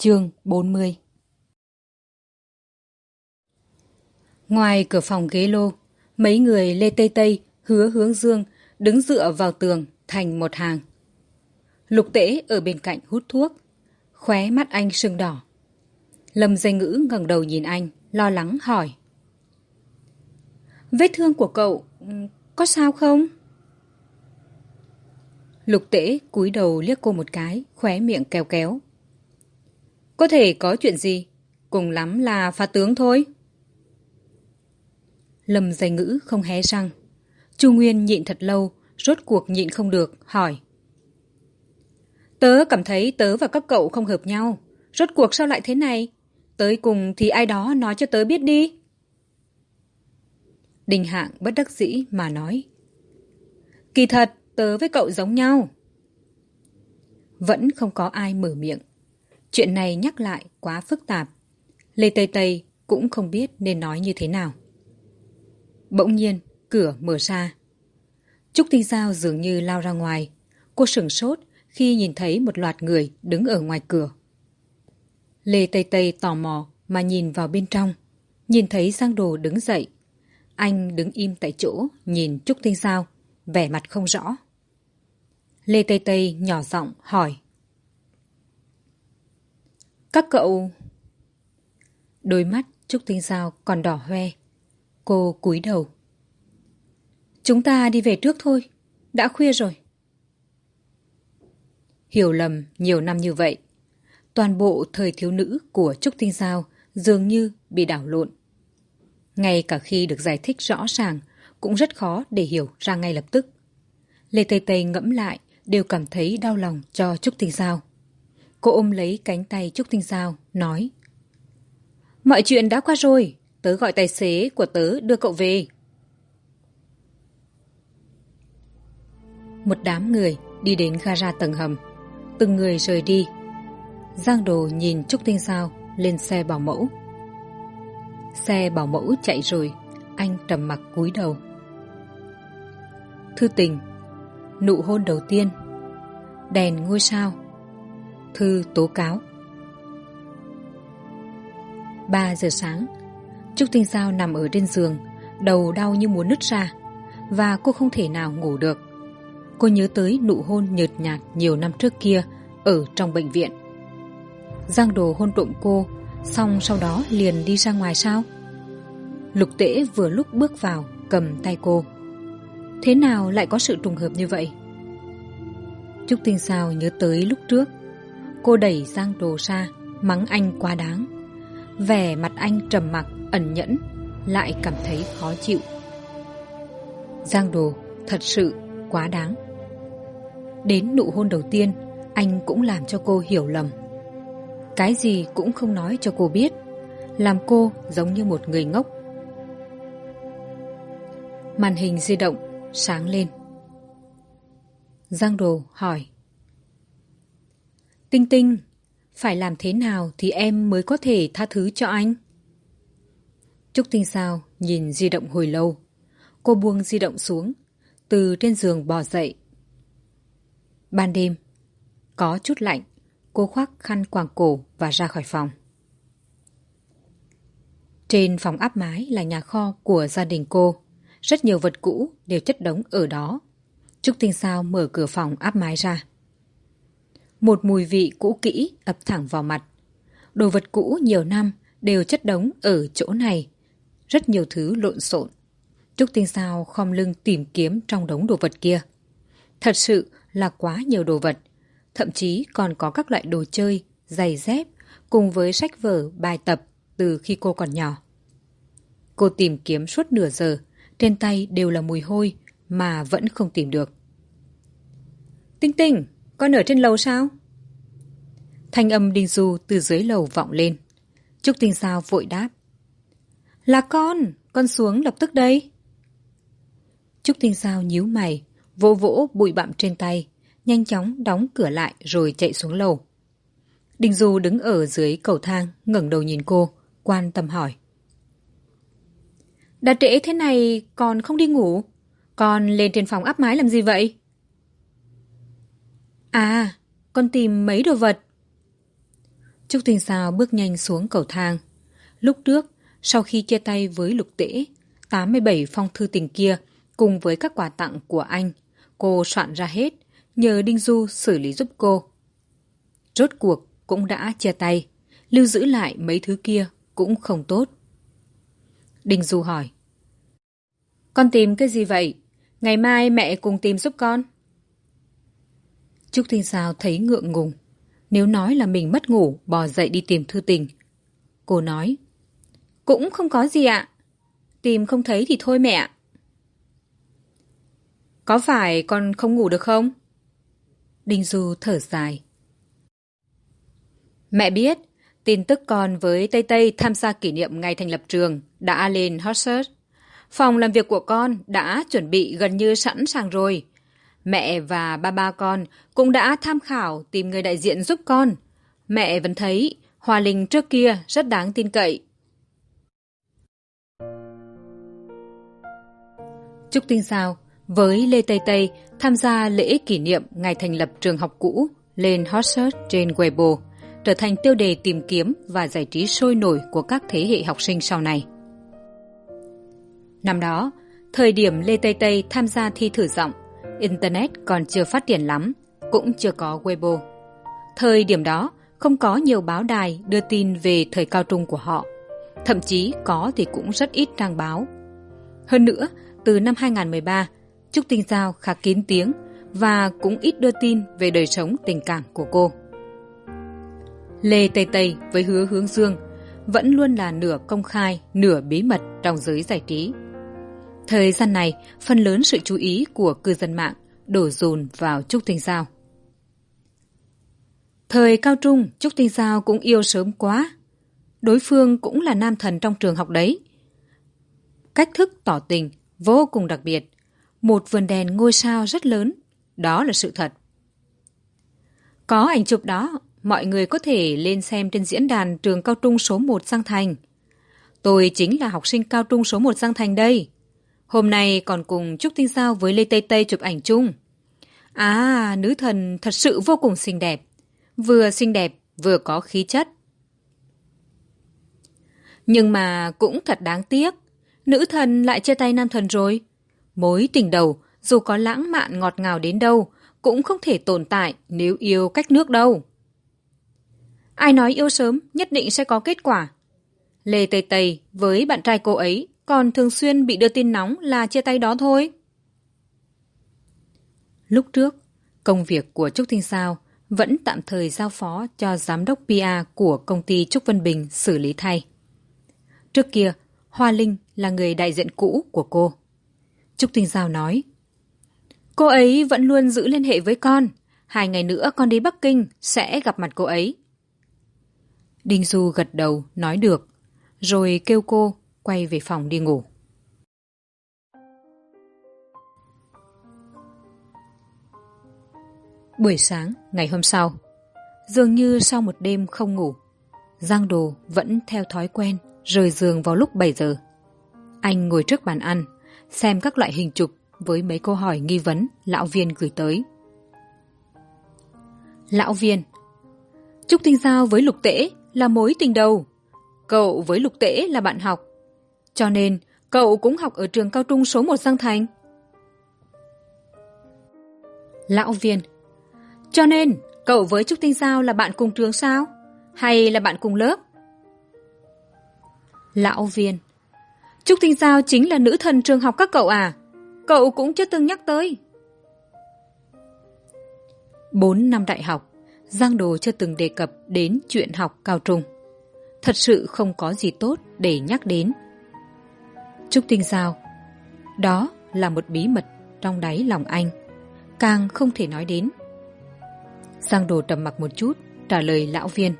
Chương bốn mươi Ngoài cửa phòng ghế lô, mấy người Lê Tây Tây, Hứa Hướng Dương đứng dựa vào tường thành một hàng. Lục tễ ở bên cạnh hút thuốc, khóe mắt anh sưng đỏ. Lâm dây ngữ ngẩng đầu nhìn anh, lo lắng hỏi. Vết thương của cậu ừ, có sao không? Lục tễ cúi đầu liếc cô một cái, khóe miệng kéo kéo. Có thể có chuyện gì, cùng lắm là phá tướng thôi. Lâm dày ngữ không hé răng. Chu Nguyên nhịn thật lâu, rốt cuộc nhịn không được, hỏi. Tớ cảm thấy tớ và các cậu không hợp nhau. Rốt cuộc sao lại thế này? Tới cùng thì ai đó nói cho tớ biết đi. Đình Hạng bất đắc dĩ mà nói. Kỳ thật, tớ với cậu giống nhau. Vẫn không có ai mở miệng. Chuyện này nhắc lại quá phức tạp. Lê Tây Tây cũng không biết nên nói như thế nào. Bỗng nhiên, cửa mở ra. Trúc Tinh Giao dường như lao ra ngoài. Cô sửng sốt khi nhìn thấy một loạt người đứng ở ngoài cửa. Lê Tây Tây tò mò mà nhìn vào bên trong. Nhìn thấy Giang Đồ đứng dậy. Anh đứng im tại chỗ nhìn Trúc Tinh Giao, vẻ mặt không rõ. Lê Tây Tây nhỏ giọng hỏi. Các cậu... Đôi mắt Trúc Tinh Giao còn đỏ hoe. Cô cúi đầu. Chúng ta đi về trước thôi. Đã khuya rồi. Hiểu lầm nhiều năm như vậy. Toàn bộ thời thiếu nữ của Trúc Tinh Giao dường như bị đảo lộn. Ngay cả khi được giải thích rõ ràng, cũng rất khó để hiểu ra ngay lập tức. Lê Tây Tây ngẫm lại, đều cảm thấy đau lòng cho Trúc Tinh Giao. Cô ôm lấy cánh tay Trúc Tinh Giao, nói Mọi chuyện đã qua rồi, tớ gọi tài xế của tớ đưa cậu về. Một đám người đi đến gara tầng hầm. Từng người rời đi. Giang Đồ nhìn Trúc Tinh Giao lên xe bảo mẫu. Xe bảo mẫu chạy rồi, anh trầm mặc cúi đầu. Thư tình, nụ hôn đầu tiên, đèn ngôi sao, thư tố cáo. Ba giờ sáng, Trúc Tinh Giao nằm ở trên giường, đầu đau như muốn nứt ra, và cô không thể nào ngủ được. Cô nhớ tới nụ hôn nhợt nhạt nhiều năm trước kia ở trong bệnh viện. Giang đồ hôn trộm cô, xong sau đó liền đi ra ngoài sao? Lục tễ vừa lúc bước vào, cầm tay cô. Thế nào lại có sự trùng hợp như vậy? Trúc Tinh Sao nhớ tới lúc trước. Cô đẩy Giang đồ ra, mắng anh quá đáng. Vẻ mặt anh trầm mặc, ẩn nhẫn, lại cảm thấy khó chịu. Giang đồ thật sự quá đáng. Đến nụ hôn đầu tiên, anh cũng làm cho cô hiểu lầm. Cái gì cũng không nói cho cô biết, làm cô giống như một người ngốc. Màn hình di động sáng lên. Giang Đồ hỏi. Tinh Tinh, phải làm thế nào thì em mới có thể tha thứ cho anh? Trúc Tinh Sao nhìn di động hồi lâu. Cô buông di động xuống, từ trên giường bò dậy. Ban đêm, có chút lạnh, cô khoác khăn quàng cổ và ra khỏi phòng. Trên phòng áp mái là nhà kho của gia đình cô. Rất nhiều vật cũ đều chất đống ở đó. Trúc Tinh Sao mở cửa phòng áp mái ra. Một mùi vị cũ kỹ ập thẳng vào mặt. Đồ vật cũ nhiều năm đều chất đống ở chỗ này. Rất nhiều thứ lộn xộn. Trúc Tinh Sao khom lưng tìm kiếm trong đống đồ vật kia. Thật sự là quá nhiều đồ vật. Thậm chí còn có các loại đồ chơi, giày dép cùng với sách vở, bài tập từ khi cô còn nhỏ. Cô tìm kiếm suốt nửa giờ, trên tay đều là mùi hôi mà vẫn không tìm được. Tinh Tinh, con ở trên lầu sao? Thanh âm Đinh Du từ dưới lầu vọng lên. Trúc Tinh Sao vội đáp. Là con, con xuống lập tức đây. Trúc Tinh Sao nhíu mày, vỗ vỗ bụi bặm trên tay, nhanh chóng đóng cửa lại rồi chạy xuống lầu. Đinh Du đứng ở dưới cầu thang, ngẩng đầu nhìn cô, quan tâm hỏi. Đã trễ thế này còn không đi ngủ? Con lên trên phòng áp mái làm gì vậy? À, con tìm mấy đồ vật. Trúc Tinh Sao bước nhanh xuống cầu thang. Lúc trước, sau khi chia tay với lục tễ, tám mươi bảy phong thư tình kia cùng với các quà tặng của anh, cô soạn ra hết, nhờ Đinh Du xử lý giúp cô. Rốt cuộc cũng đã chia tay, lưu giữ lại mấy thứ kia cũng không tốt. Đinh Du hỏi. Con tìm cái gì vậy? Ngày mai mẹ cùng tìm giúp con. Trúc Thanh Sao thấy ngượng ngùng. Nếu nói là mình mất ngủ, bò dậy đi tìm thư tình. Cô nói. Cũng không có gì ạ. Tìm không thấy thì thôi mẹ. Có phải con không ngủ được không? Đinh Du thở dài. Mẹ biết, tin tức con với Tây Tây tham gia kỷ niệm ngày thành lập trường đã lên hot search. Phòng làm việc của con đã chuẩn bị gần như sẵn sàng rồi. Mẹ và ba ba con cũng đã tham khảo tìm người đại diện giúp con. Mẹ vẫn thấy Hòa Linh trước kia rất đáng tin cậy. Trúc Tinh Sao với Lê Tây Tây tham gia lễ kỷ niệm ngày thành lập trường học cũ lên hot search trên Weibo, trở thành tiêu đề tìm kiếm và giải trí sôi nổi của các thế hệ học sinh sau này. Năm đó, thời điểm Lê Tây Tây tham gia thi thử giọng, Internet còn chưa phát triển lắm, cũng chưa có Weibo. Thời điểm đó, không có nhiều báo đài đưa tin về thời cao trung của họ. Thậm chí có thì cũng rất ít trang báo. Hơn nữa, từ năm 2013, Trúc Tinh Giao khá kín tiếng và cũng ít đưa tin về đời sống tình cảm của cô. Lê Tây Tây với hứa hướng dương vẫn luôn là nửa công khai, nửa bí mật trong giới giải trí. Thời gian này, phần lớn sự chú ý của cư dân mạng đổ dồn vào Trúc Tinh Giao. Thời cao trung, Trúc Tinh Giao cũng yêu sớm quá. Đối phương cũng là nam thần trong trường học đấy. Cách thức tỏ tình vô cùng đặc biệt. Một vườn đèn ngôi sao rất lớn. Đó là sự thật. Có ảnh chụp đó, mọi người có thể lên xem trên diễn đàn trường cao trung số một Giang Thành. Tôi chính là học sinh cao trung số một Giang Thành đây. Hôm nay còn cùng Trúc Tinh sao với Lê Tây Tây chụp ảnh chung. À, nữ thần thật sự vô cùng xinh đẹp. Vừa xinh đẹp, vừa có khí chất. Nhưng mà cũng thật đáng tiếc. Nữ thần lại chia tay nam thần rồi. Mối tình đầu, dù có lãng mạn ngọt ngào đến đâu, cũng không thể tồn tại nếu yêu cách nước đâu. Ai nói yêu sớm nhất định sẽ có kết quả. Lê Tây Tây với bạn trai cô ấy còn thường xuyên bị đưa tin nóng là chia tay đó thôi. Lúc trước, công việc của Trúc Thanh Sao vẫn tạm thời giao phó cho giám đốc PR của công ty Trúc Vân Bình xử lý thay. Trước kia, Hoa Linh là người đại diện cũ của cô. Trúc Tinh Giao nói, Cô ấy vẫn luôn giữ liên hệ với con. Hai ngày nữa con đi Bắc Kinh sẽ gặp mặt cô ấy. Đinh Du gật đầu, nói được, rồi kêu cô quay về phòng đi ngủ. Buổi sáng, ngày hôm sau, dường như sau một đêm không ngủ, Giang Đồ vẫn theo thói quen rời giường vào lúc bảy giờ. Anh ngồi trước bàn ăn, xem các loại hình chụp với mấy câu hỏi nghi vấn lão viên gửi tới. Lão viên Trúc Tinh Giao với Lục Tễ là mối tình đầu. Cậu với Lục Tễ là bạn học. Cho nên, cậu cũng học ở trường cao trung số một Giang Thành. Lão viên Cho nên, cậu với Trúc Tinh Giao là bạn cùng trường sao? Hay là bạn cùng lớp? Lão viên Trúc Tinh Giao chính là nữ thần trường học các cậu à? Cậu cũng chưa từng nhắc tới. Bốn năm đại học, Giang Đồ chưa từng đề cập đến chuyện học cao trung. Thật sự không có gì tốt để nhắc đến. Trúc Tinh Giao Đó là một bí mật trong đáy lòng anh. Càng không thể nói đến. Giang Đồ trầm mặc một chút, trả lời lão viên.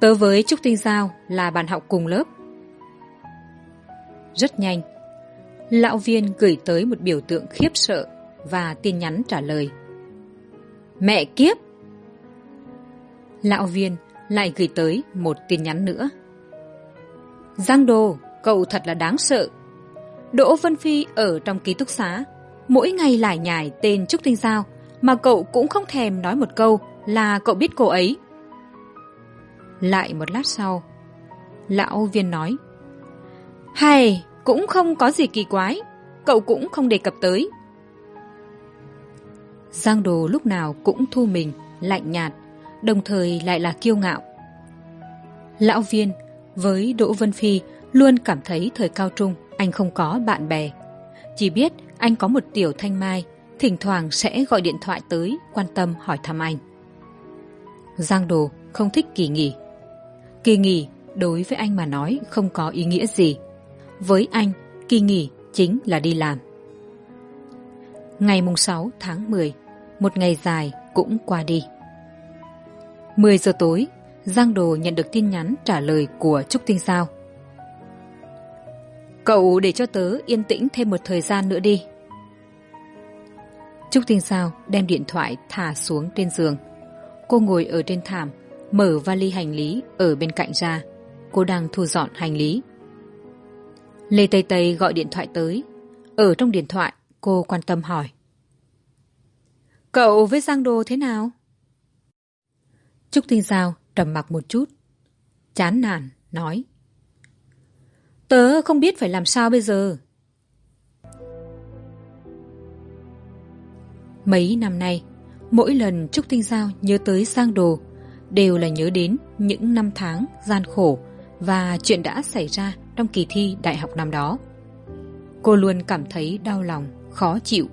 Tớ với Trúc Tinh Giao là bạn học cùng lớp. Rất nhanh, lão viên gửi tới một biểu tượng khiếp sợ và tin nhắn trả lời. Mẹ kiếp! Lão viên lại gửi tới một tin nhắn nữa. Giang Đồ, cậu thật là đáng sợ. Đỗ Vân Phi ở trong ký túc xá, mỗi ngày lại nhải tên Trúc Tinh Giao mà cậu cũng không thèm nói một câu là cậu biết cô ấy. lại một lát sau lão viên nói hay cũng không có gì kỳ quái cậu cũng không đề cập tới giang đồ lúc nào cũng thu mình lạnh nhạt đồng thời lại là kiêu ngạo lão viên với đỗ vân phi luôn cảm thấy thời cao trung, anh không có bạn bè. Chỉ biết anh có một tiểu thanh mai, thỉnh thoảng sẽ gọi điện thoại tới, quan tâm, hỏi thăm anh. Giang đồ không thích kỳ nghỉ. Kỳ nghỉ đối với anh mà nói không có ý nghĩa gì. Với anh, kỳ nghỉ chính là đi làm. Ngày mùng sáu tháng m một ngày dài cũng qua đi. Mười giờ tối, giang đồ nhận được tin nhắn trả lời của trúc tinh giao cậu để cho tớ yên tĩnh thêm một thời gian nữa đi. Trúc tinh sao đem điện thoại thả xuống trên giường. Cô ngồi ở trên thảm, mở vali hành lý ở bên cạnh ra. Cô đang thu dọn hành lý. Lê tây tây gọi điện thoại tới. Ở trong điện thoại, cô quan tâm hỏi. Cậu với giang đồ thế nào? Trúc tinh sao trầm mặc một chút, chán nản, nói tớ không biết phải làm sao bây giờ. Mấy năm nay, mỗi lần trúc tinh giao nhớ tới sang đồ đều là nhớ đến những năm tháng gian khổ và chuyện đã xảy ra trong kỳ thi đại học năm đó. Cô luôn cảm thấy đau lòng, khó chịu.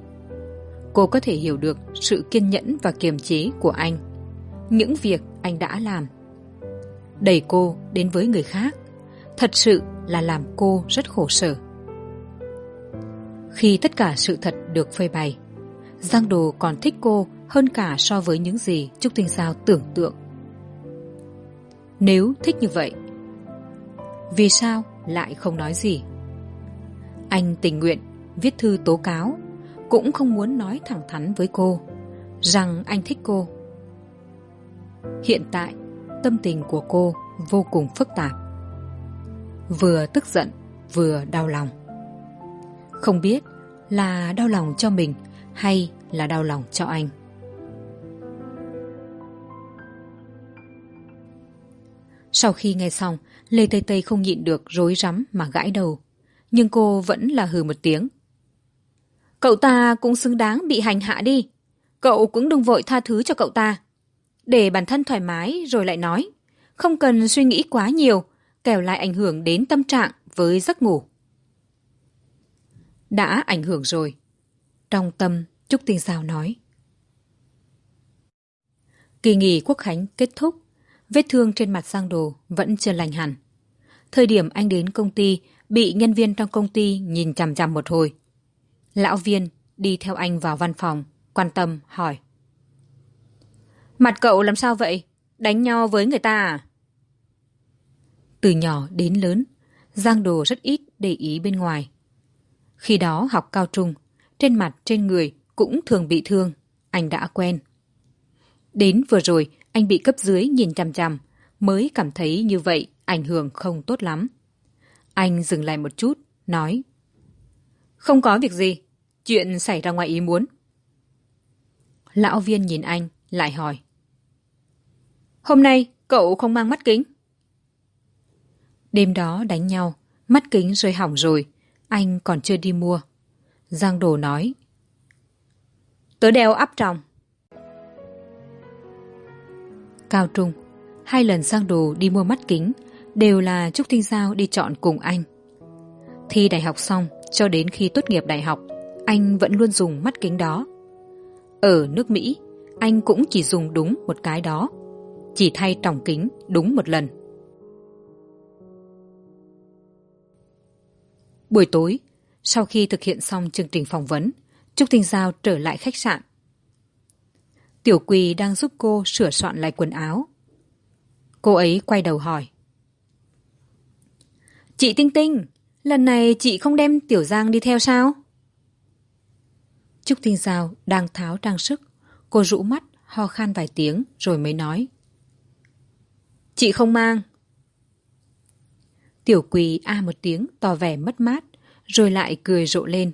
Cô có thể hiểu được sự kiên nhẫn và kiềm chế của anh, những việc anh đã làm. Đẩy cô đến với người khác, thật sự là làm cô rất khổ sở. Khi tất cả sự thật được phơi bày, giang đồ còn thích cô hơn cả so với những gì trúc tinh sao tưởng tượng. Nếu thích như vậy, vì sao lại không nói gì? Anh tình nguyện viết thư tố cáo, cũng không muốn nói thẳng thắn với cô rằng anh thích cô. Hiện tại, tâm tình của cô vô cùng phức tạp vừa tức giận, vừa đau lòng. Không biết là đau lòng cho mình hay là đau lòng cho anh. Sau khi nghe xong, lê tây tây không nhịn được rối rắm mà gãi đầu, nhưng cô vẫn là hừ một tiếng. Cậu ta cũng xứng đáng bị hành hạ đi. Cậu cũng đừng vội tha thứ cho cậu ta. Để bản thân thoải mái rồi lại nói, không cần suy nghĩ quá nhiều kẻo lại ảnh hưởng đến tâm trạng với giấc ngủ. Đã ảnh hưởng rồi. Trong tâm, trúc tinh sao nói. Kỳ nghỉ quốc khánh kết thúc, vết thương trên mặt giang đồ vẫn chưa lành hẳn. Thời điểm anh đến công ty, bị nhân viên trong công ty nhìn chằm chằm một hồi. Lão viên đi theo anh vào văn phòng, quan tâm hỏi. Mặt cậu làm sao vậy? Đánh nhau với người ta à? Từ nhỏ đến lớn, giang đồ rất ít để ý bên ngoài. Khi đó học cao trung, trên mặt, trên người cũng thường bị thương, anh đã quen. Đến vừa rồi, anh bị cấp dưới nhìn chằm chằm, mới cảm thấy như vậy ảnh hưởng không tốt lắm. Anh dừng lại một chút, nói, không có việc gì, chuyện xảy ra ngoài ý muốn. Lão viên nhìn anh, lại hỏi, hôm nay cậu không mang mắt kính? Đêm đó đánh nhau, mắt kính rơi hỏng rồi, anh còn chưa đi mua. Giang đồ nói, tớ đeo áp tròng. Cao trung, hai lần giang đồ đi mua mắt kính đều là trúc tinh giao đi chọn cùng anh. Thi đại học xong, cho đến khi tốt nghiệp đại học, anh vẫn luôn dùng mắt kính đó. Ở nước mỹ, anh cũng chỉ dùng đúng một cái đó, chỉ thay tròng kính đúng một lần. Buổi tối, sau khi thực hiện xong chương trình phỏng vấn, trúc tinh giao trở lại khách sạn. Tiểu quỳ đang giúp cô sửa soạn lại quần áo. Cô ấy quay đầu hỏi. Chị tinh tinh, lần này chị không đem tiểu giang đi theo sao? Trúc tinh giao đang tháo trang sức. Cô rũ mắt, ho khan vài tiếng rồi mới nói. Chị không mang tiểu quỳ a một tiếng tỏ vẻ mất mát rồi lại cười rộ lên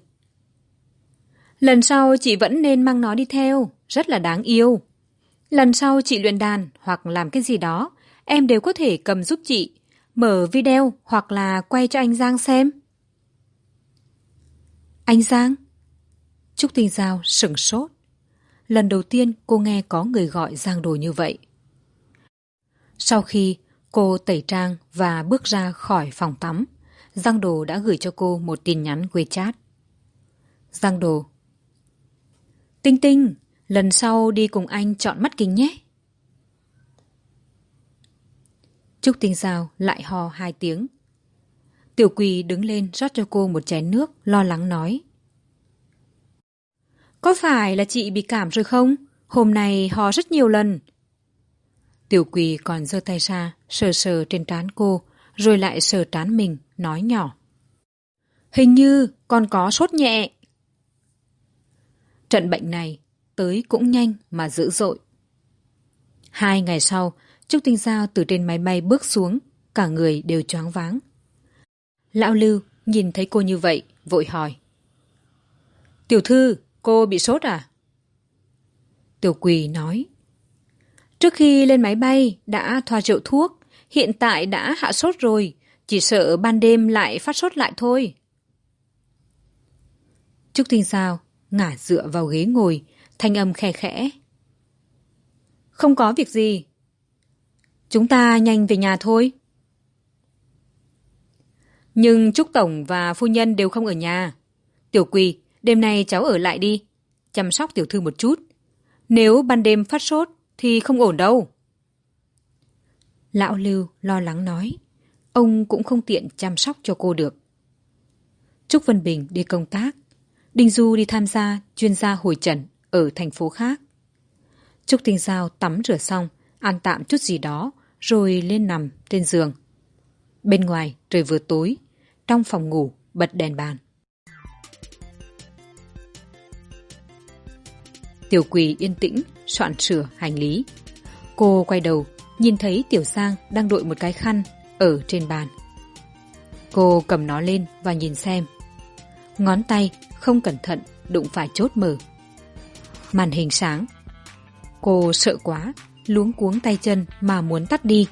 lần sau chị vẫn nên mang nó đi theo rất là đáng yêu lần sau chị luyện đàn hoặc làm cái gì đó em đều có thể cầm giúp chị, mở video hoặc là quay cho anh Giang xem. Anh Giang? Trúc Tinh Giao sửng sốt. Lần đầu tiên cô nghe có người gọi Giang Đồ như vậy. Sau khi cô tẩy trang và bước ra khỏi phòng tắm, Giang Đồ đã gửi cho cô một tin nhắn WeChat. Giang Đồ Tinh Tinh, lần sau đi cùng anh chọn mắt kính nhé. Trúc Tinh Giao lại hò hai tiếng. Tiểu Quỳ đứng lên rót cho cô một chén nước, lo lắng nói. Có phải là chị bị cảm rồi không? Hôm nay hò rất nhiều lần. Tiểu Quỳ còn giơ tay ra, sờ sờ trên trán cô, rồi lại sờ trán mình, nói nhỏ. Hình như con có sốt nhẹ. Trận bệnh này tới cũng nhanh mà dữ dội. Hai ngày sau, Trúc Tinh Giao từ trên máy bay bước xuống, cả người đều choáng váng. Lão Lưu nhìn thấy cô như vậy, vội hỏi. Tiểu thư, cô bị sốt à? Tiểu Quỳ nói. Trước khi lên máy bay đã thoa rượu thuốc, hiện tại đã hạ sốt rồi, chỉ sợ ban đêm lại phát sốt lại thôi. Trúc Tinh Giao ngả dựa vào ghế ngồi, thanh âm khe khẽ. Không có việc gì. Chúng ta nhanh về nhà thôi. Nhưng Trúc Tổng và phu nhân đều không ở nhà. Tiểu Quỳ, đêm nay cháu ở lại đi. Chăm sóc tiểu thư một chút. Nếu ban đêm phát sốt thì không ổn đâu. Lão Lưu lo lắng nói. Ông cũng không tiện chăm sóc cho cô được. Trúc Vân Bình đi công tác. Đinh Du đi tham gia chuyên gia hồi trần ở thành phố khác. Trúc Tinh Giao tắm rửa xong, ăn tạm chút gì đó, rồi lên nằm trên giường. Bên ngoài trời vừa tối, trong phòng ngủ bật đèn bàn. Tiểu quỳ yên tĩnh, soạn sửa hành lý. Cô quay đầu, nhìn thấy Tiểu Sang đang đội một cái khăn ở trên bàn. Cô cầm nó lên và nhìn xem. Ngón tay không cẩn thận đụng phải chốt mở. Màn hình sáng. Cô sợ quá, luống cuống tay chân mà muốn tắt đi,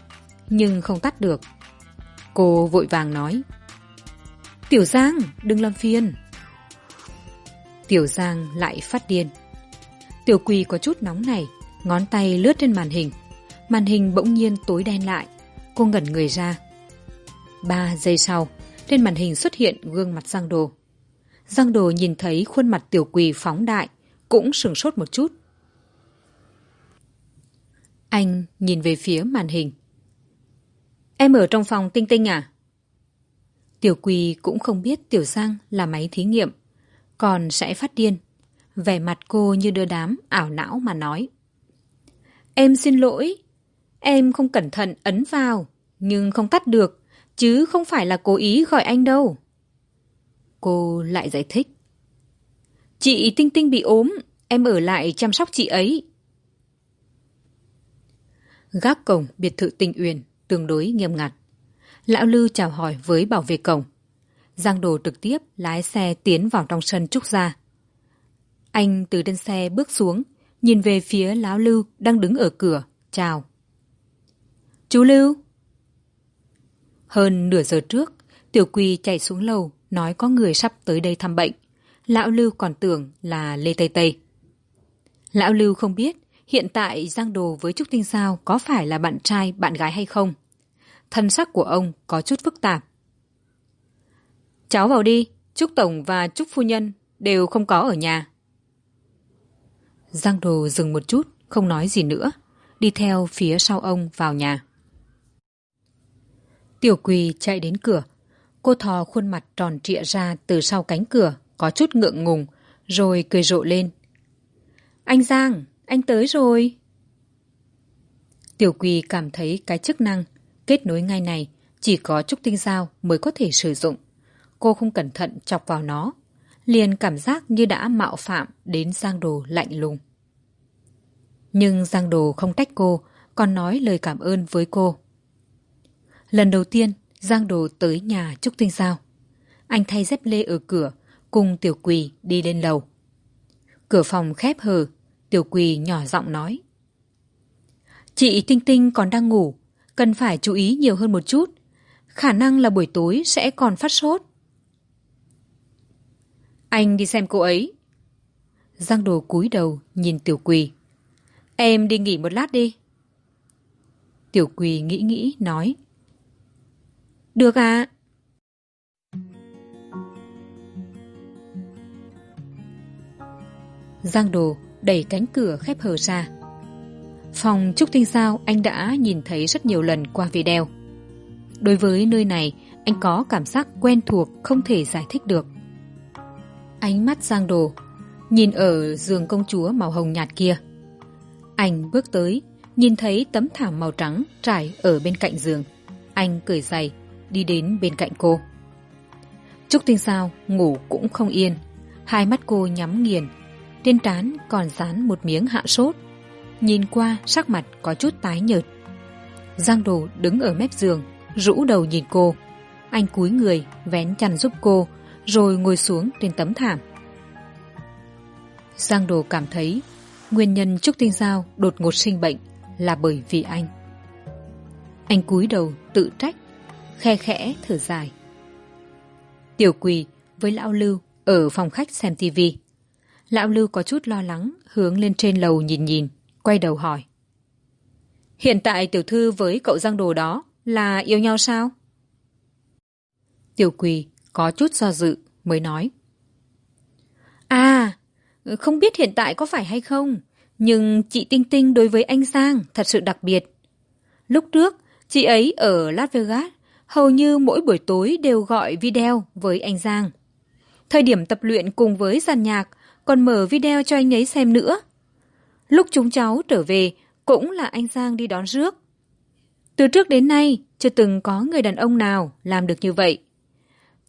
nhưng không tắt được. Cô vội vàng nói. Tiểu Giang, đừng làm phiền. Tiểu Giang lại phát điên. Tiểu Quỳ có chút nóng này, ngón tay lướt trên màn hình. Màn hình bỗng nhiên tối đen lại. Cô ngẩn người ra. Ba giây sau, trên màn hình xuất hiện gương mặt Giang Đồ. Giang Đồ nhìn thấy khuôn mặt Tiểu Quỳ phóng đại, cũng sửng sốt một chút. Anh nhìn về phía màn hình. Em ở trong phòng Tinh Tinh à? Tiểu Quỳ cũng không biết Tiểu Giang là máy thí nghiệm, còn sẽ phát điên. Vẻ mặt cô như đưa đám ảo não mà nói. Em xin lỗi, em không cẩn thận ấn vào, nhưng không tắt được, chứ không phải là cố ý gọi anh đâu. Cô lại giải thích. Chị Tinh Tinh bị ốm, em ở lại chăm sóc chị ấy. Gác cổng biệt thự tình uyển tương đối nghiêm ngặt. Lão Lư chào hỏi với bảo vệ cổng. Giang Đồ trực tiếp lái xe tiến vào trong sân trúc gia. Anh từ trên xe bước xuống, nhìn về phía Lão Lưu đang đứng ở cửa, chào. Chú Lưu! Hơn nửa giờ trước, Tiểu Quy chạy xuống lầu, nói có người sắp tới đây thăm bệnh. Lão Lưu còn tưởng là Lê Tây Tây. Lão Lưu không biết hiện tại Giang Đồ với Trúc Tinh Sao có phải là bạn trai, bạn gái hay không. Thân sắc của ông có chút phức tạp. Cháu vào đi, Trúc Tổng và Trúc Phu Nhân đều không có ở nhà. Giang Đồ dừng một chút, không nói gì nữa, đi theo phía sau ông vào nhà. Tiểu Quỳ chạy đến cửa. Cô thò khuôn mặt tròn trịa ra từ sau cánh cửa, có chút ngượng ngùng, rồi cười rộ lên. Anh Giang, anh tới rồi. Tiểu Quỳ cảm thấy cái chức năng kết nối ngay này chỉ có Trúc Tinh Giao mới có thể sử dụng. Cô không cẩn thận chọc vào nó, liền cảm giác như đã mạo phạm đến Giang Đồ lạnh lùng. Nhưng Giang Đồ không trách cô, còn nói lời cảm ơn với cô. Lần đầu tiên, Giang Đồ tới nhà Trúc Tinh Giao. Anh thay dép lê ở cửa, cùng Tiểu Quỳ đi lên lầu. Cửa phòng khép hờ, Tiểu Quỳ nhỏ giọng nói. Chị Tinh Tinh còn đang ngủ, cần phải chú ý nhiều hơn một chút khả năng là buổi tối sẽ còn phát sốt anh đi xem cô ấy. Giang đồ cúi đầu nhìn tiểu quỳ. Em đi nghỉ một lát đi. Tiểu quỳ nghĩ nghĩ, nói. Được ạ. À. giang đồ đẩy cánh cửa khép hờ ra. Phòng trúc tinh sao anh đã nhìn thấy rất nhiều lần qua video. Đối với nơi này, anh có cảm giác quen thuộc không thể giải thích được ánh mắt giang đồ, nhìn ở giường công chúa màu hồng nhạt kia. Anh bước tới, nhìn thấy tấm thảm màu trắng trải ở bên cạnh giường. Anh cởi giày đi đến bên cạnh cô. Trúc tinh sao, ngủ cũng không yên. Hai mắt cô nhắm nghiền trên trán còn dán một miếng hạ sốt. Nhìn qua, sắc mặt có chút tái nhợt. Giang đồ đứng ở mép giường, rũ đầu nhìn cô. Anh cúi người, vén chăn giúp cô rồi ngồi xuống trên tấm thảm. Giang đồ cảm thấy nguyên nhân trúc tinh giao đột ngột sinh bệnh là bởi vì anh. Anh cúi đầu tự trách, khe khẽ thở dài. Tiểu quỳ với lão lưu ở phòng khách xem tv lão lưu có chút lo lắng, hướng lên trên lầu nhìn nhìn, quay đầu hỏi. Hiện tại tiểu thư với cậu giang đồ đó là yêu nhau sao? Tiểu quỳ có chút do dự mới nói. À không biết hiện tại có phải hay không, nhưng chị tinh tinh đối với anh giang thật sự đặc biệt. Lúc trước, chị ấy ở las vegas, hầu như mỗi buổi tối đều gọi video với anh giang. Thời điểm tập luyện cùng với giàn nhạc còn mở video cho anh ấy xem nữa. Lúc chúng cháu trở về, cũng là anh giang đi đón rước. Từ trước đến nay, chưa từng có người đàn ông nào làm được như vậy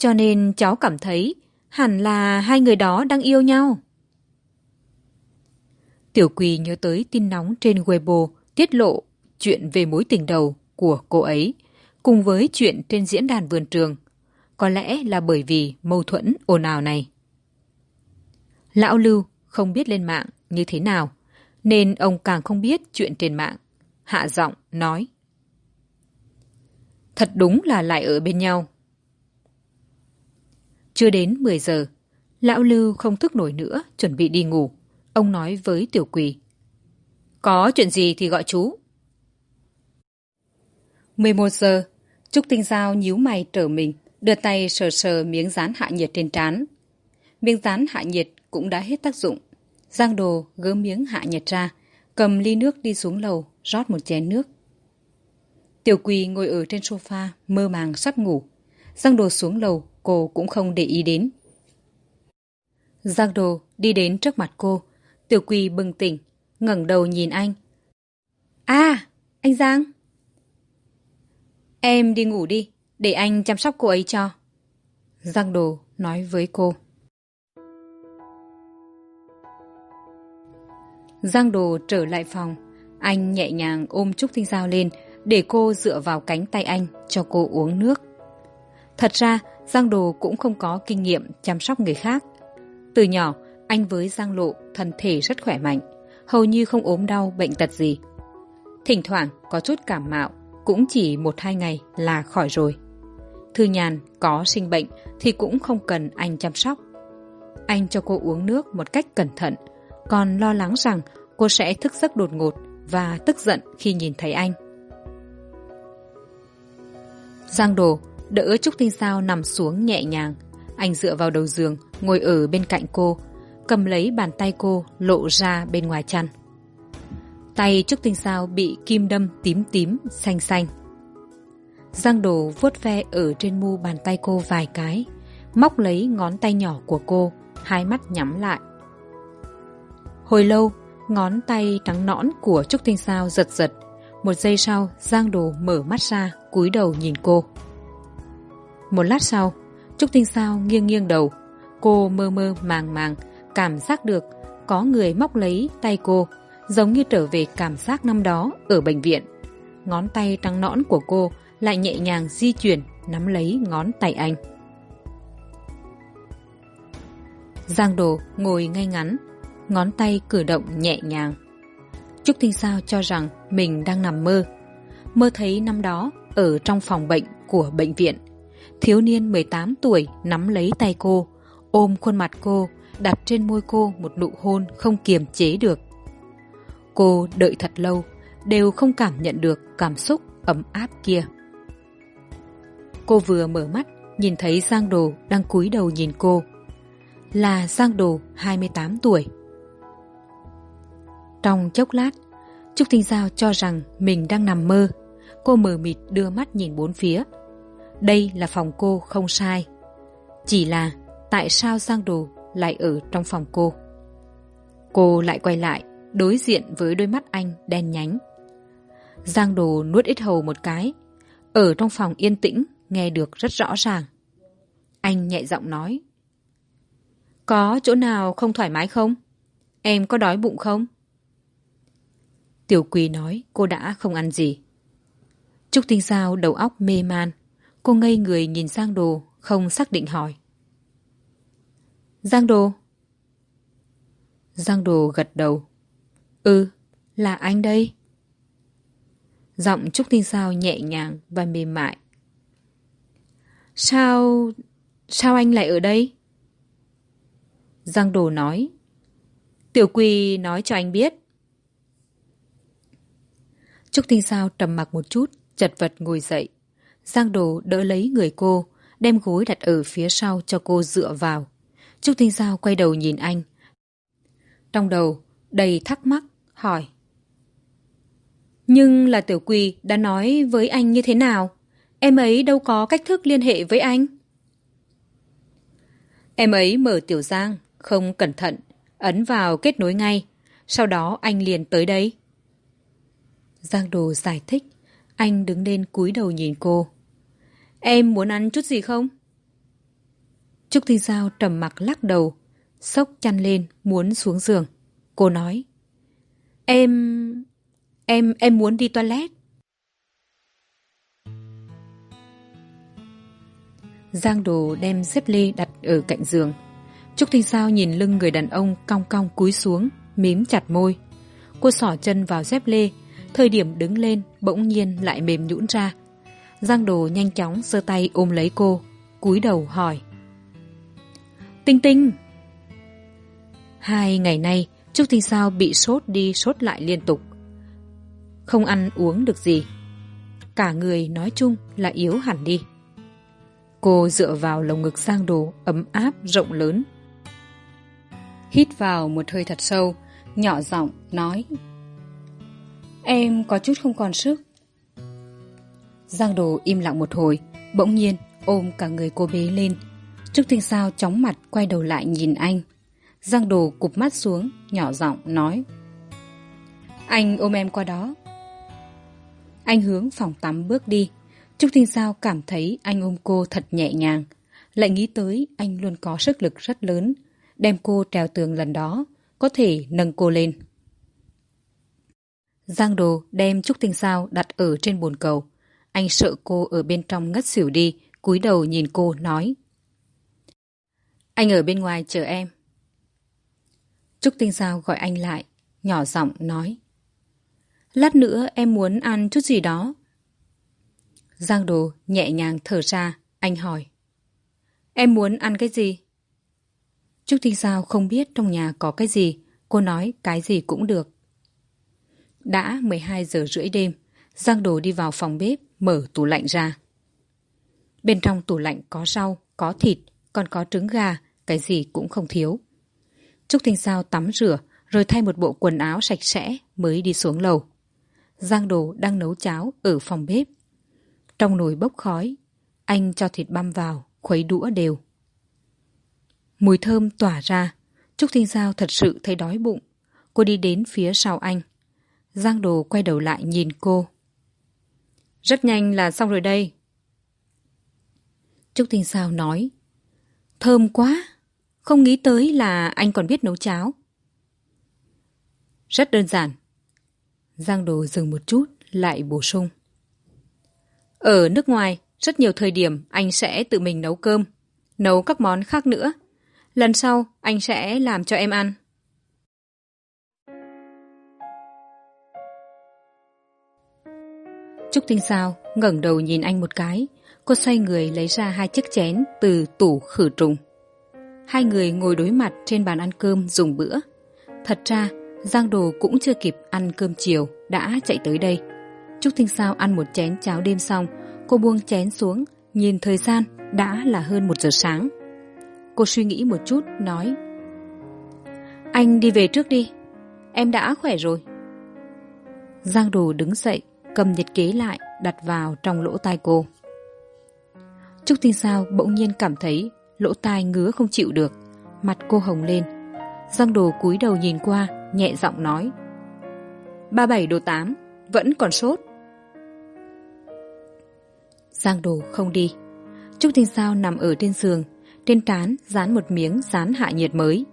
cho nên cháu cảm thấy hẳn là hai người đó đang yêu nhau. Tiểu quỳ nhớ tới tin nóng trên weibo tiết lộ chuyện về mối tình đầu của cô ấy, cùng với chuyện trên diễn đàn vườn trường. Có lẽ là bởi vì mâu thuẫn ồn ào này. Lão lưu không biết lên mạng như thế nào, nên ông càng không biết chuyện trên mạng. Hạ giọng nói, thật đúng là lại ở bên nhau chưa đến mười giờ, lão lưu không thức nổi nữa, chuẩn bị đi ngủ. Ông nói với tiểu quỳ có chuyện gì thì gọi chú. Mười một giờ, trúc tinh giao nhíu mày trở mình, đưa tay sờ sờ miếng dán hạ nhiệt trên trán. Miếng dán hạ nhiệt cũng đã hết tác dụng. Giang đồ gỡ miếng hạ nhiệt ra, cầm ly nước đi xuống lầu, rót một chén nước. Tiểu quỳ ngồi ở trên sofa, mơ màng sắp ngủ. Giang đồ xuống lầu cô cũng không để ý đến. Giang đồ đi đến trước mặt cô. Tiểu quỳ bừng tỉnh, ngẩng đầu nhìn anh. À anh giang em đi ngủ đi, để anh chăm sóc cô ấy cho. Giang đồ nói với cô. Giang đồ trở lại phòng. Anh nhẹ nhàng ôm trúc tinh giao lên, để cô dựa vào cánh tay anh cho cô uống nước. Thật ra giang đồ cũng không có kinh nghiệm chăm sóc người khác. Từ nhỏ, anh với giang lộ thân thể rất khỏe mạnh, hầu như không ốm đau, bệnh tật gì. Thỉnh thoảng có chút cảm mạo, cũng chỉ một hai ngày là khỏi rồi. Thư nhàn có sinh bệnh thì cũng không cần anh chăm sóc. Anh cho cô uống nước một cách cẩn thận, còn lo lắng rằng cô sẽ thức giấc đột ngột và tức giận khi nhìn thấy anh. Giang đồ đỡ trúc tinh sao nằm xuống nhẹ nhàng. Anh dựa vào đầu giường, ngồi ở bên cạnh cô, cầm lấy bàn tay cô, lộ ra bên ngoài chăn. Tay trúc tinh sao bị kim đâm tím tím, xanh xanh. Giang đồ vuốt ve ở trên mu bàn tay cô vài cái, móc lấy ngón tay nhỏ của cô, hai mắt nhắm lại. Hồi lâu, ngón tay trắng nõn của trúc tinh sao giật giật. Một giây sau, giang đồ mở mắt ra, cúi đầu nhìn cô một lát sau, trúc tinh sao nghiêng nghiêng đầu. Cô mơ mơ màng màng, cảm giác được có người móc lấy tay cô, giống như trở về cảm giác năm đó ở bệnh viện. Ngón tay trắng nõn của cô lại nhẹ nhàng di chuyển, nắm lấy ngón tay anh. Giang đồ ngồi ngay ngắn, ngón tay cử động nhẹ nhàng. Trúc tinh sao cho rằng mình đang nằm mơ. Mơ thấy năm đó ở trong phòng bệnh của bệnh viện thiếu niên mười tám tuổi nắm lấy tay cô, ôm khuôn mặt cô, đặt trên môi cô một nụ hôn không kiềm chế được. Cô đợi thật lâu, đều không cảm nhận được cảm xúc ấm áp kia. Cô vừa mở mắt, nhìn thấy giang đồ đang cúi đầu nhìn cô. Là giang đồ, hai mươi tám tuổi. Trong chốc lát, trúc tinh giao cho rằng mình đang nằm mơ. Cô mờ mịt đưa mắt nhìn bốn phía đây là phòng cô không sai. Chỉ là tại sao giang đồ lại ở trong phòng cô? Cô lại quay lại, đối diện với đôi mắt anh đen nhánh. Giang đồ nuốt ít hầu một cái, ở trong phòng yên tĩnh, nghe được rất rõ ràng. Anh nhẹ giọng nói, có chỗ nào không thoải mái không? Em có đói bụng không? Tiểu quỳ nói, cô đã không ăn gì. Trúc tinh giao đầu óc mê man cô ngây người nhìn giang đồ, không xác định hỏi. Giang đồ? Giang đồ gật đầu. Ừ là anh đây. Giọng trúc tinh sao nhẹ nhàng và mềm mại. Sao sao anh lại ở đây? Giang đồ nói. Tiểu quỳ nói cho anh biết. Trúc tinh sao trầm mặc một chút, chật vật ngồi dậy giang đồ đỡ lấy người cô, đem gối đặt ở phía sau cho cô dựa vào. Trúc tinh sao quay đầu nhìn anh. Trong đầu, đầy thắc mắc, hỏi. Nhưng là tiểu quỳ đã nói với anh như thế nào? Em ấy đâu có cách thức liên hệ với anh. Em ấy mở tiểu giang, không cẩn thận, ấn vào kết nối ngay. Sau đó anh liền tới đây giang đồ giải thích anh đứng lên cúi đầu nhìn cô. Em muốn ăn chút gì không? Trúc tinh giao trầm mặc lắc đầu, sốc chăn lên, muốn xuống giường. Cô nói, em em em muốn đi toilet. Giang đồ đem dép lê đặt ở cạnh giường. Trúc Thanh sao nhìn lưng người đàn ông cong cong cúi xuống, mím chặt môi. Cô sỏ chân vào dép lê thời điểm đứng lên, bỗng nhiên lại mềm nhũn ra. Giang đồ nhanh chóng giơ tay ôm lấy cô, cúi đầu hỏi. Tinh tinh! Hai ngày nay trúc tinh sao bị sốt đi sốt lại liên tục? Không ăn uống được gì. Cả người nói chung là yếu hẳn đi. Cô dựa vào lồng ngực giang đồ ấm áp rộng lớn. Hít vào một hơi thật sâu, nhỏ giọng nói em có chút không còn sức. Giang đồ im lặng một hồi, bỗng nhiên ôm cả người cô bé lên. Trúc tinh sao chóng mặt quay đầu lại nhìn anh, giang đồ cụp mắt xuống, nhỏ giọng nói, anh ôm em qua đó. Anh hướng phòng tắm bước đi. Trúc tinh sao cảm thấy anh ôm cô thật nhẹ nhàng, lại nghĩ tới anh luôn có sức lực rất lớn, đem cô trèo tường lần đó, có thể nâng cô lên giang đồ đem trúc tinh sao đặt ở trên bồn cầu. Anh sợ cô ở bên trong ngất xỉu đi, cúi đầu nhìn cô nói. Anh ở bên ngoài chờ em. Trúc tinh sao gọi anh lại, nhỏ giọng nói. Lát nữa em muốn ăn chút gì đó. Giang đồ nhẹ nhàng thở ra, anh hỏi. Em muốn ăn cái gì? Trúc tinh sao không biết trong nhà có cái gì, cô nói cái gì cũng được đã m hai giờ rưỡi đêm, giang đồ đi vào phòng bếp, mở tủ lạnh ra. Bên trong tủ lạnh có rau, có thịt, còn có trứng gà, cái gì cũng không thiếu. Trúc thanh sao tắm rửa, rồi thay một bộ quần áo sạch sẽ mới đi xuống lầu. Giang đồ đang nấu cháo ở phòng bếp. Trong nồi bốc khói, anh cho thịt băm vào, khuấy đũa đều. Mùi thơm tỏa ra, trúc thanh sao thật sự thấy đói bụng. Cô đi đến phía sau anh giang đồ quay đầu lại nhìn cô. Rất nhanh là xong rồi đây. Trúc tinh sao nói, thơm quá, không nghĩ tới là anh còn biết nấu cháo. Rất đơn giản. Giang đồ dừng một chút, lại bổ sung. Ở nước ngoài, rất nhiều thời điểm anh sẽ tự mình nấu cơm, nấu các món khác nữa. Lần sau anh sẽ làm cho em ăn. Trúc tinh sao ngẩng đầu nhìn anh một cái. Cô xoay người lấy ra hai chiếc chén từ tủ khử trùng. Hai người ngồi đối mặt trên bàn ăn cơm dùng bữa. Thật ra, giang đồ cũng chưa kịp ăn cơm chiều, đã chạy tới đây. Trúc tinh sao ăn một chén cháo đêm xong, cô buông chén xuống, nhìn thời gian đã là hơn một giờ sáng. Cô suy nghĩ một chút, nói, anh đi về trước đi, em đã khỏe rồi. Giang đồ đứng dậy cầm nhật ký lại đặt vào trong lỗ tai cô. Trúc tinh sao, bỗng nhiên cảm thấy lỗ tai ngứa không chịu được. Mặt cô hồng lên. Giang đồ cúi đầu nhìn qua, nhẹ giọng nói. ba bảy đồ tám, vẫn còn sốt. Giang đồ không đi. Trúc tinh sao nằm ở trên giường, trên trán dán một miếng dán hạ nhiệt mới.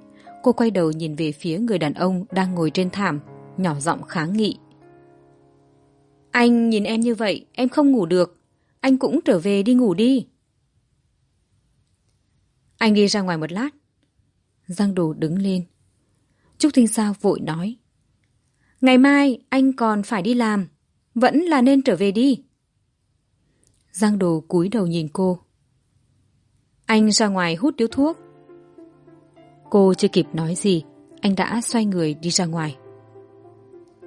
Cô quay đầu nhìn về phía người đàn ông đang ngồi trên thảm, nhỏ giọng kháng nghị anh nhìn em như vậy, em không ngủ được. Anh cũng trở về đi ngủ đi. Anh đi ra ngoài một lát. Giang đồ đứng lên. Trúc Thinh sao vội nói. Ngày mai anh còn phải đi làm, vẫn là nên trở về đi. Giang đồ cúi đầu nhìn cô. Anh ra ngoài hút điếu thuốc. Cô chưa kịp nói gì, anh đã xoay người đi ra ngoài.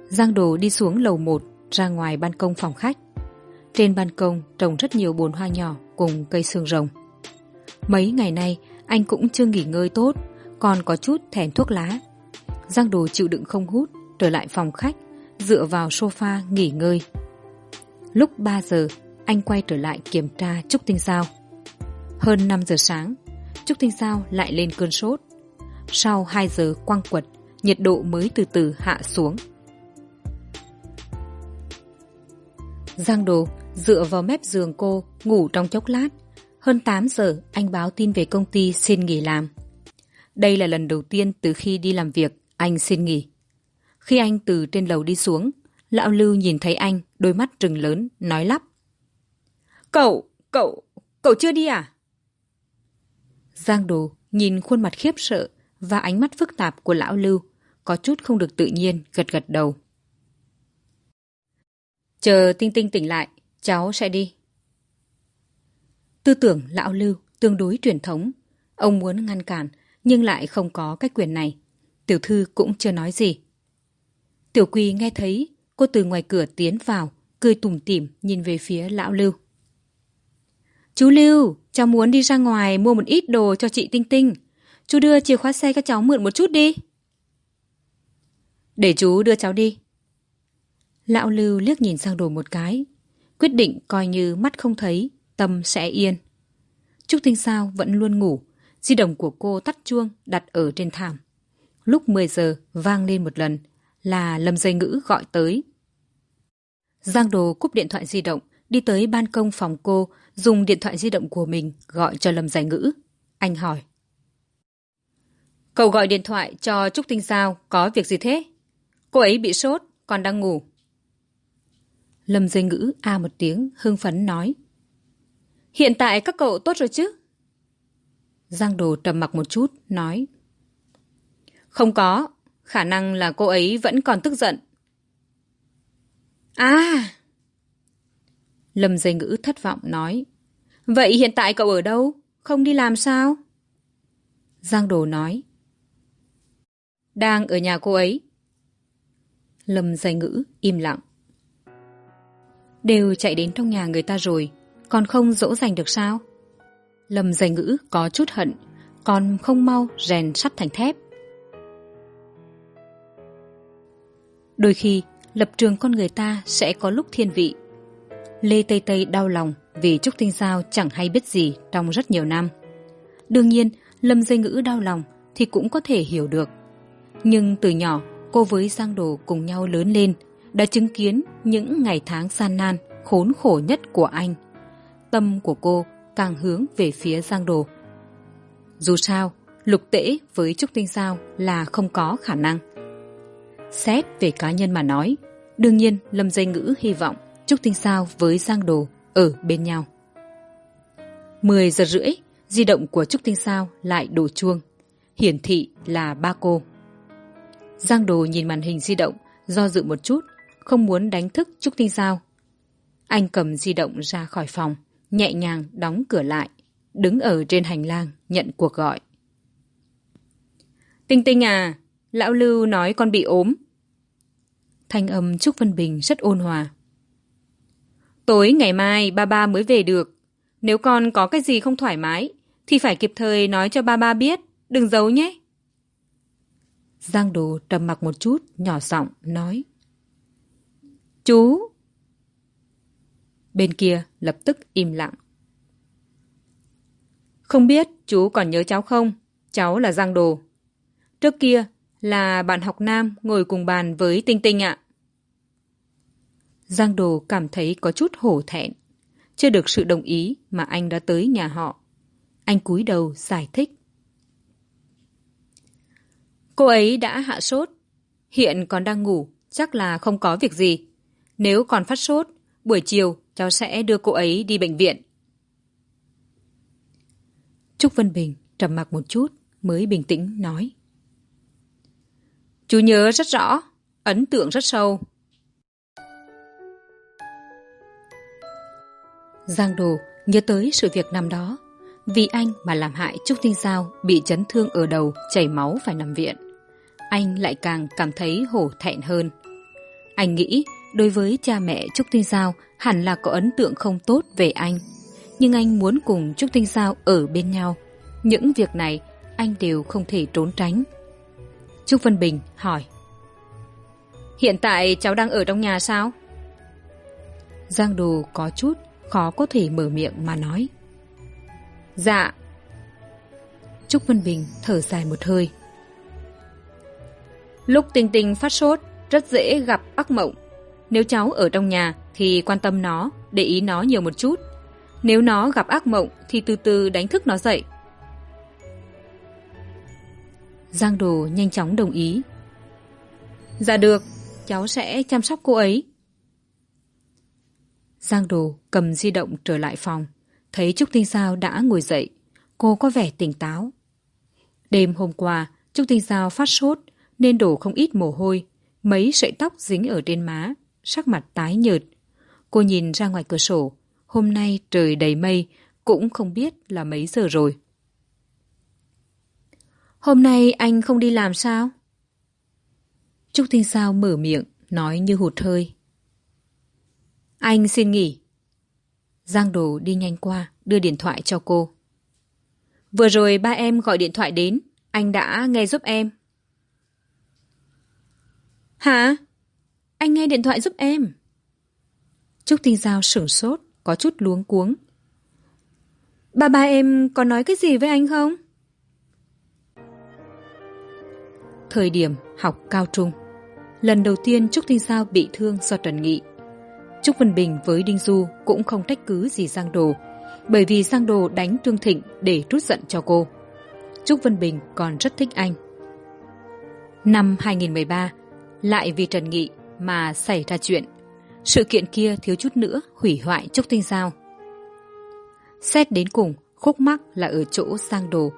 Giang đồ đi xuống lầu một ra ngoài ban công phòng khách. Trên ban công trồng rất nhiều bồn hoa nhỏ cùng cây xương rồng. Mấy ngày nay, anh cũng chưa nghỉ ngơi tốt, còn có chút thèm thuốc lá. Giang đồ chịu đựng không hút, trở lại phòng khách, dựa vào sofa nghỉ ngơi. Lúc ba giờ, anh quay trở lại kiểm tra trúc tinh sao hơn năm giờ sáng, trúc tinh sao lại lên cơn sốt. Sau hai giờ quăng quật, nhiệt độ mới từ từ hạ xuống. Giang đồ dựa vào mép giường cô ngủ trong chốc lát. Hơn tám giờ anh báo tin về công ty xin nghỉ làm. Đây là lần đầu tiên từ khi đi làm việc anh xin nghỉ. Khi anh từ trên lầu đi xuống lão lưu nhìn thấy anh đôi mắt trừng lớn nói lắp. Cậu cậu cậu chưa đi à? Giang đồ nhìn khuôn mặt khiếp sợ và ánh mắt phức tạp của lão lưu có chút không được tự nhiên gật gật đầu chờ tinh tinh tỉnh lại, cháu sẽ đi. Tư tưởng lão lưu tương đối truyền thống. Ông muốn ngăn cản, nhưng lại không có cái quyền này. Tiểu thư cũng chưa nói gì. Tiểu quỳ nghe thấy, cô từ ngoài cửa tiến vào, cười tủm tỉm nhìn về phía lão lưu. Chú lưu, cháu muốn đi ra ngoài mua một ít đồ cho chị tinh tinh. Chú đưa chìa khóa xe các cháu mượn một chút đi. Để chú đưa cháu đi lão lưu liếc nhìn sang đồ một cái. Quyết định coi như mắt không thấy, tâm sẽ yên. Trúc tinh sao vẫn luôn ngủ. Di động của cô tắt chuông, đặt ở trên thảm. Lúc mười giờ vang lên một lần, là lâm dây ngữ gọi tới. Giang đồ cúp điện thoại di động, đi tới ban công phòng cô, dùng điện thoại di động của mình gọi cho lâm Dây ngữ. Anh hỏi. Cậu gọi điện thoại cho trúc tinh sao có việc gì thế? Cô ấy bị sốt, còn đang ngủ lâm dây ngữ a một tiếng, hưng phấn nói. Hiện tại các cậu tốt rồi chứ? Giang đồ trầm mặc một chút, nói. Không có, khả năng là cô ấy vẫn còn tức giận. À! Lâm dây ngữ thất vọng nói. Vậy hiện tại cậu ở đâu? Không đi làm sao? Giang đồ nói. Đang ở nhà cô ấy. Lâm dây ngữ im lặng đều chạy đến trong nhà người ta rồi. Còn không dỗ dành được sao? Lâm dây ngữ có chút hận, còn không mau rèn sắt thành thép. Đôi khi, lập trường con người ta sẽ có lúc thiên vị. Lê tây tây đau lòng vì trúc tinh giao chẳng hay biết gì trong rất nhiều năm. Đương nhiên, lâm dây ngữ đau lòng thì cũng có thể hiểu được. Nhưng từ nhỏ, cô với giang đồ cùng nhau lớn lên đã chứng kiến những ngày tháng gian nan, khốn khổ nhất của anh. Tâm của cô càng hướng về phía giang đồ. Dù sao, lục tễ với trúc tinh giao là không có khả năng. Xét về cá nhân mà nói, đương nhiên lâm dây ngữ hy vọng trúc tinh sao với giang đồ ở bên nhau. Mười giờ rưỡi, di động của trúc tinh sao lại đổ chuông. Hiển thị là ba cô. Giang đồ nhìn màn hình di động, do dự một chút không muốn đánh thức trúc tinh sao anh cầm di động ra khỏi phòng, nhẹ nhàng đóng cửa lại, đứng ở trên hành lang nhận cuộc gọi. Tinh tinh à lão lưu nói con bị ốm. Thanh âm trúc vân bình rất ôn hòa. Tối ngày mai ba ba mới về được. Nếu con có cái gì không thoải mái, thì phải kịp thời nói cho ba ba biết, đừng giấu nhé. Giang đồ trầm mặc một chút, nhỏ giọng nói chú. Bên kia lập tức im lặng. Không biết chú còn nhớ cháu không? Cháu là giang đồ. Trước kia là bạn học nam ngồi cùng bàn với tinh tinh ạ. Giang đồ cảm thấy có chút hổ thẹn. Chưa được sự đồng ý mà anh đã tới nhà họ. Anh cúi đầu giải thích. Cô ấy đã hạ sốt. Hiện còn đang ngủ, chắc là không có việc gì nếu còn phát sốt, buổi chiều cháu sẽ đưa cô ấy đi bệnh viện. Trúc vân bình trầm mặc một chút, mới bình tĩnh nói. Chú nhớ rất rõ, ấn tượng rất sâu. Giang đồ nhớ tới sự việc năm đó, vì anh mà làm hại trúc tinh giao bị chấn thương ở đầu, chảy máu phải nằm viện. Anh lại càng cảm thấy hổ thẹn hơn. Anh nghĩ đối với cha mẹ trúc tinh giao hẳn là có ấn tượng không tốt về anh. Nhưng anh muốn cùng trúc tinh giao ở bên nhau. Những việc này anh đều không thể trốn tránh. Trúc vân bình hỏi. Hiện tại cháu đang ở trong nhà sao? Giang đồ có chút khó có thể mở miệng mà nói. Dạ. Trúc vân bình thở dài một hơi. Lúc tinh tinh phát sốt rất dễ gặp ác mộng nếu cháu ở trong nhà thì quan tâm nó, để ý nó nhiều một chút. Nếu nó gặp ác mộng thì từ từ đánh thức nó dậy. Giang đồ nhanh chóng đồng ý. Dạ được, cháu sẽ chăm sóc cô ấy. Giang đồ cầm di động trở lại phòng, thấy trúc tinh sao đã ngồi dậy. Cô có vẻ tỉnh táo. Đêm hôm qua, trúc tinh giao phát sốt nên đổ không ít mồ hôi, mấy sợi tóc dính ở trên má sắc mặt tái nhợt. Cô nhìn ra ngoài cửa sổ, hôm nay trời đầy mây, cũng không biết là mấy giờ rồi. Hôm nay anh không đi làm sao? Trúc tinh sao mở miệng, nói như hụt hơi. Anh xin nghỉ. Giang đồ đi nhanh qua, đưa điện thoại cho cô. Vừa rồi ba em gọi điện thoại đến, anh đã nghe giúp em. Hả? Anh nghe điện thoại giúp em. Trúc tinh giao sửng sốt, có chút luống cuống. Ba ba em có nói cái gì với anh không? Thời điểm học cao trung, lần đầu tiên trúc tinh giao bị thương do trần nghị. Trúc vân bình với đinh du cũng không trách cứ gì giang đồ, bởi vì giang đồ đánh trương thịnh để trút giận cho cô. Trúc vân bình còn rất thích anh. Năm 2013 lại vì trần nghị mà xảy ra chuyện. Sự kiện kia thiếu chút nữa hủy hoại trúc tinh giao. Xét đến cùng, khúc mắc là ở chỗ giang đồ.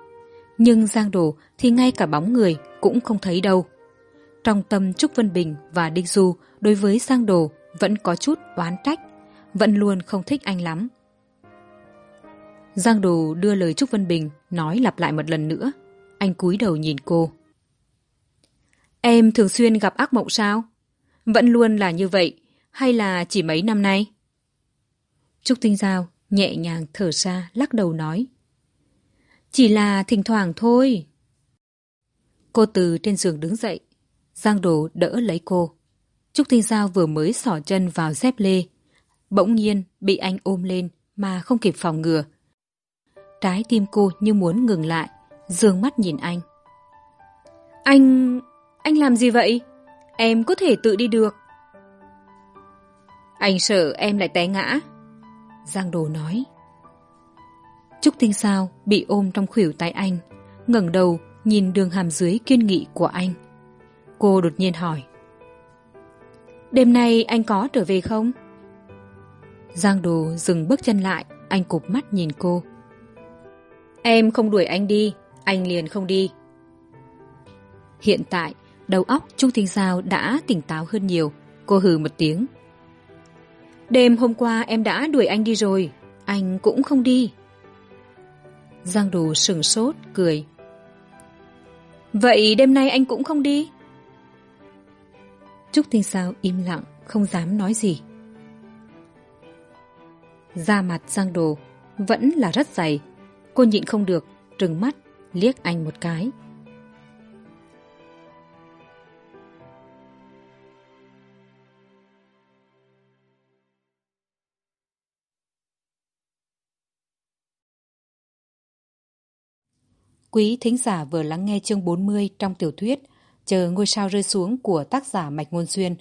Nhưng giang đồ thì ngay cả bóng người cũng không thấy đâu. Trong tâm trúc vân bình và đinh du đối với giang đồ vẫn có chút oán trách, vẫn luôn không thích anh lắm. Giang đồ đưa lời trúc vân bình nói lặp lại một lần nữa. Anh cúi đầu nhìn cô. Em thường xuyên gặp ác mộng sao? Vẫn luôn là như vậy, hay là chỉ mấy năm nay? Trúc tinh giao nhẹ nhàng thở ra, lắc đầu nói, chỉ là thỉnh thoảng thôi. Cô từ trên giường đứng dậy, giang đồ đỡ lấy cô. Trúc tinh giao vừa mới xỏ chân vào dép lê, bỗng nhiên bị anh ôm lên mà không kịp phòng ngừa. Trái tim cô như muốn ngừng lại d ư ơ n g mắt nhìn anh. Anh anh làm gì vậy? Em có thể tự đi được. Anh sợ em lại té ngã. Giang đồ nói. Trúc tinh sao bị ôm trong khuỷu tay anh ngẩng đầu nhìn đường hàm dưới kiên nghị của anh. Cô đột nhiên hỏi. Đêm nay anh có trở về không? Giang đồ dừng bước chân lại anh cụp mắt nhìn cô. Em không đuổi anh đi anh liền không đi. Hiện tại đầu óc trung tinh giao đã tỉnh táo hơn nhiều cô hừ một tiếng Đêm hôm qua em đã đuổi anh đi rồi, anh cũng không đi. Giang Đồ sừng sốt, cười. Vậy đêm nay anh cũng không đi? Trúc Tinh Sao im lặng, không dám nói gì. Da mặt Giang Đồ vẫn là rất dày. Cô nhịn không được, trừng mắt, liếc anh một cái. Quý thính giả vừa lắng nghe chương 40 trong tiểu thuyết Chờ ngôi sao rơi xuống của tác giả Mạch Ngôn Xuyên.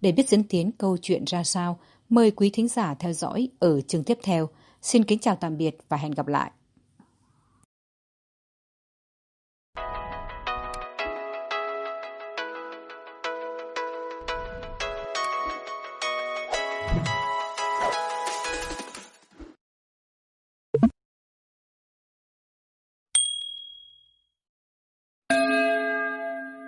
Để biết diễn tiến câu chuyện ra sao, mời quý thính giả theo dõi ở chương tiếp theo. Xin kính chào tạm biệt và hẹn gặp lại.